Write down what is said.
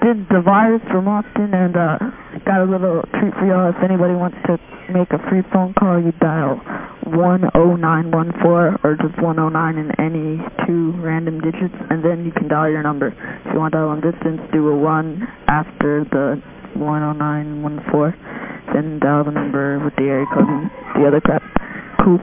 did the virus from Austin and uh, got a little treat for y'all. If anybody wants to make a free phone call, you dial 10914 or just 109 in any two random digits, and then you can dial your number. If you want to dial on distance, do a 1 after the 10914, then dial the number with the area code and the other crap. Cool.